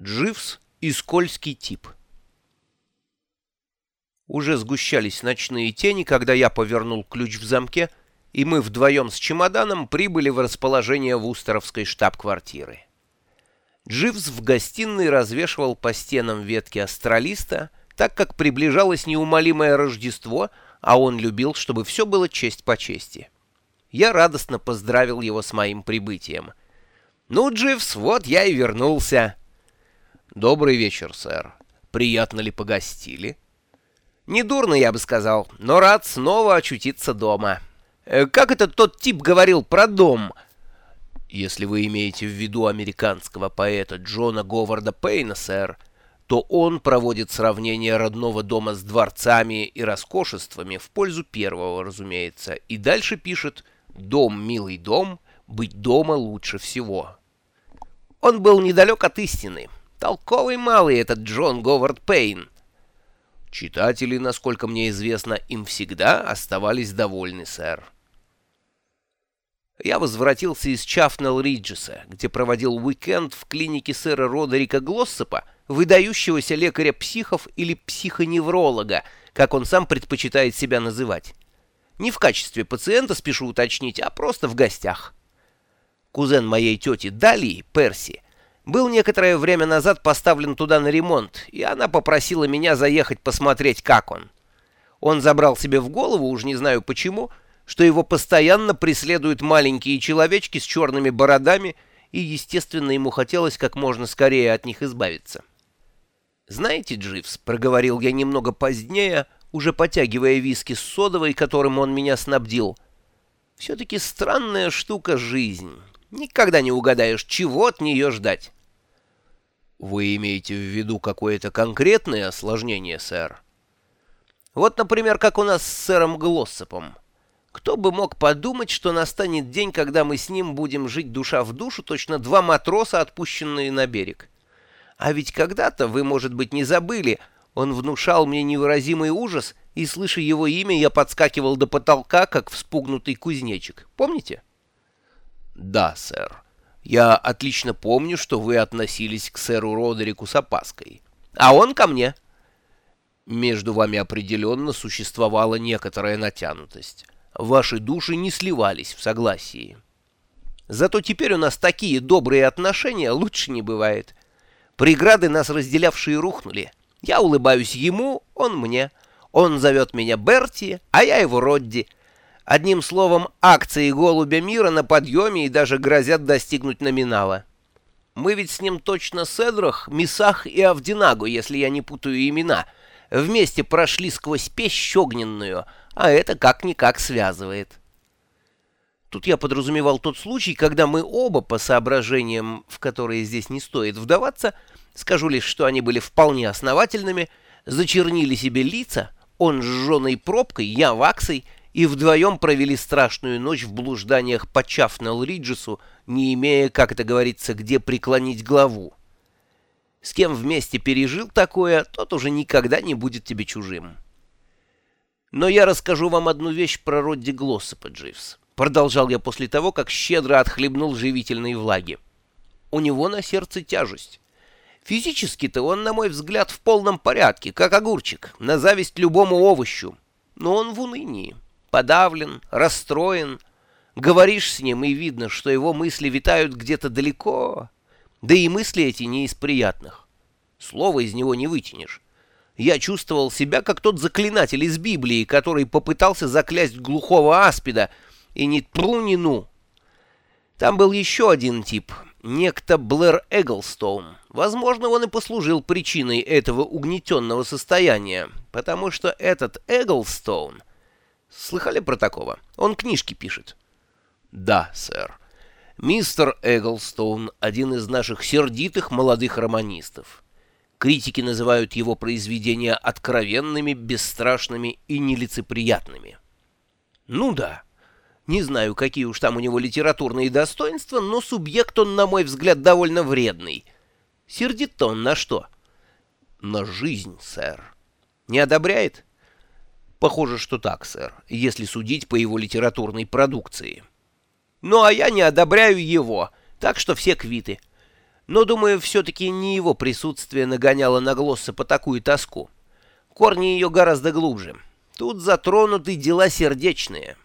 Дживс и скользкий тип. Уже сгущались ночные тени, когда я повернул ключ в замке, и мы вдвоем с чемоданом прибыли в расположение Вустеровской штаб-квартиры. Дживс в гостиной развешивал по стенам ветки астралиста, так как приближалось неумолимое Рождество, а он любил, чтобы все было честь по чести. Я радостно поздравил его с моим прибытием. «Ну, Дживс, вот я и вернулся». «Добрый вечер, сэр. Приятно ли погостили?» «Недурно, я бы сказал, но рад снова очутиться дома. Э, как это тот тип говорил про дом?» «Если вы имеете в виду американского поэта Джона Говарда Пейна, сэр, то он проводит сравнение родного дома с дворцами и роскошествами в пользу первого, разумеется, и дальше пишет «Дом, милый дом, быть дома лучше всего». Он был недалек от истины». Толковый малый этот Джон Говард Пейн. Читатели, насколько мне известно, им всегда оставались довольны, сэр. Я возвратился из Чафнелл-Риджеса, где проводил уикенд в клинике сэра Родерика Глоссопа, выдающегося лекаря-психов или психоневролога, как он сам предпочитает себя называть. Не в качестве пациента, спешу уточнить, а просто в гостях. Кузен моей тети Дали, Перси, был некоторое время назад поставлен туда на ремонт, и она попросила меня заехать посмотреть, как он. Он забрал себе в голову, уж не знаю почему, что его постоянно преследуют маленькие человечки с черными бородами, и, естественно, ему хотелось как можно скорее от них избавиться. «Знаете, Дживс», — проговорил я немного позднее, уже потягивая виски с содовой, которым он меня снабдил, — «все-таки странная штука жизнь. Никогда не угадаешь, чего от нее ждать». Вы имеете в виду какое-то конкретное осложнение, сэр? Вот, например, как у нас с сэром Глоссопом. Кто бы мог подумать, что настанет день, когда мы с ним будем жить душа в душу, точно два матроса, отпущенные на берег. А ведь когда-то, вы, может быть, не забыли, он внушал мне невыразимый ужас, и, слыша его имя, я подскакивал до потолка, как вспугнутый кузнечик. Помните? — Да, сэр. Я отлично помню, что вы относились к сэру Родерику с опаской. А он ко мне. Между вами определенно существовала некоторая натянутость. Ваши души не сливались в согласии. Зато теперь у нас такие добрые отношения лучше не бывает. Преграды, нас разделявшие, рухнули. Я улыбаюсь ему, он мне. Он зовет меня Берти, а я его Родди. Одним словом, акции «Голубя мира» на подъеме и даже грозят достигнуть номинала. Мы ведь с ним точно Седрах, Мисах и Авдинагу, если я не путаю имена, вместе прошли сквозь печь огненную, а это как-никак связывает. Тут я подразумевал тот случай, когда мы оба, по соображениям, в которые здесь не стоит вдаваться, скажу лишь, что они были вполне основательными, зачернили себе лица, он с жженой пробкой, я ваксой, и вдвоем провели страшную ночь в блужданиях по Чафнелл-Риджесу, не имея, как это говорится, где преклонить главу. С кем вместе пережил такое, тот уже никогда не будет тебе чужим. Но я расскажу вам одну вещь про Родди Глоссопа, Дживс. Продолжал я после того, как щедро отхлебнул живительной влаги. У него на сердце тяжесть. Физически-то он, на мой взгляд, в полном порядке, как огурчик, на зависть любому овощу. Но он в унынии подавлен, расстроен. Говоришь с ним, и видно, что его мысли витают где-то далеко. Да и мысли эти не из приятных. Слова из него не вытянешь. Я чувствовал себя, как тот заклинатель из Библии, который попытался заклясть глухого аспида, и ни тру, ни ну. Там был еще один тип, некто Блэр Эглстоун. Возможно, он и послужил причиной этого угнетенного состояния, потому что этот Эглстоун Слыхали про такого? Он книжки пишет. Да, сэр. Мистер Эглстоун — один из наших сердитых молодых романистов. Критики называют его произведения откровенными, бесстрашными и нелицеприятными. Ну да. Не знаю, какие уж там у него литературные достоинства, но субъект он, на мой взгляд, довольно вредный. Сердит-то он на что? На жизнь, сэр. Не одобряет? Похоже, что так, сэр, если судить по его литературной продукции. Ну, а я не одобряю его, так что все квиты. Но, думаю, все-таки не его присутствие нагоняло на Глосса по такую тоску. Корни ее гораздо глубже. Тут затронуты дела сердечные.